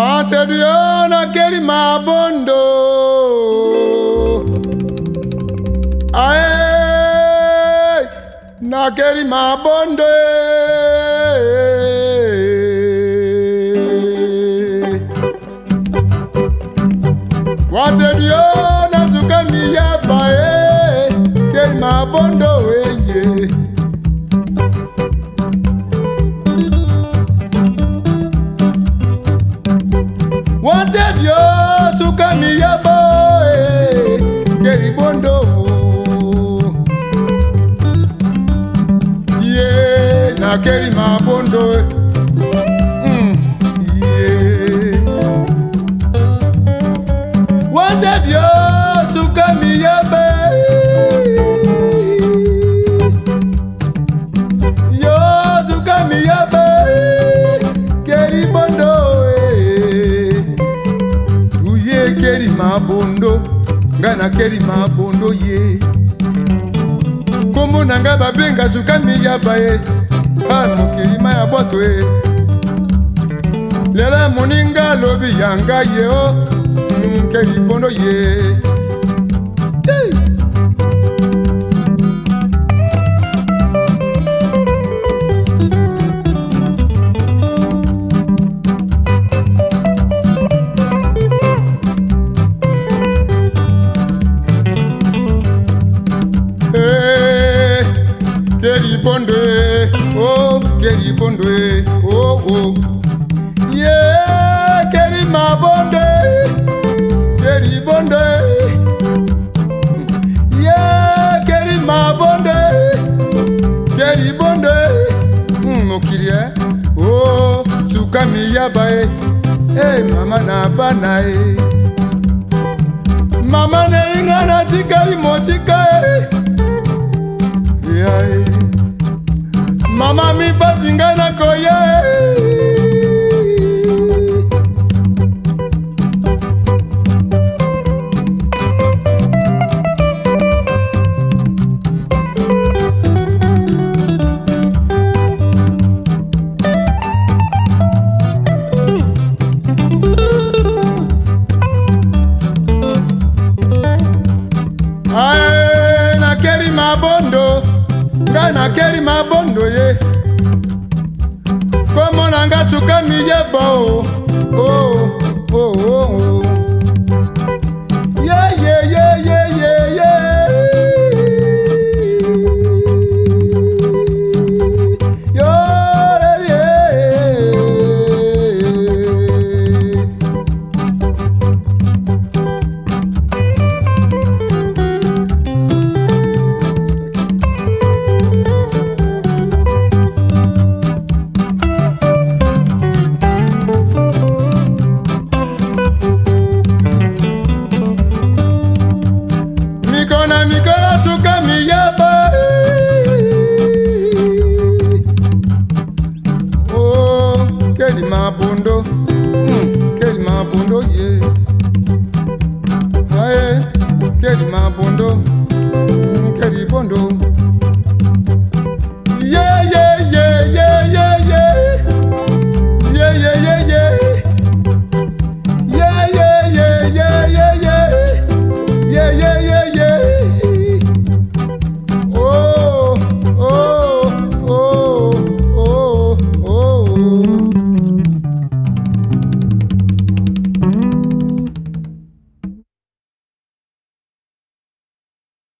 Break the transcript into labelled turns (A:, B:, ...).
A: Anseduona keri mabondo. Ae, na keri mabondo. Wateduona zukami ya bae, keri mabondo. nakeli mabondo mm, yeah. wanje dio suka miyebe yo suka miyebe keli bondo eh. tuye keli mabondo ngai nakeli mabondo ye yeah. kombo na ngai babenga suka miyaba ye eh. a mokili ma ya bwato e lelo moninga alobi ya ngai ye o nke libondo ye Pierre Pondwe, oh Pierre Pondwe, oh oh. Yeah, Pierre Mabonde, Pierre Bonde. Yeah, Pierre Mabonde, Pierre Bonde. Hmm, mokili eh. Oh, sukami yaba eh. Hey, mama na bana eh. Mama nelinga na tikali motika eh. koyai mama mi bati ngai na koyai abondo ngai nakeli mabondo ye komona nga tukami yebo oh, oh, oh, oh. na mikoyosuka miyeba oh keli mabondo mm, keli mabondo ye yeah. aye keli mabondo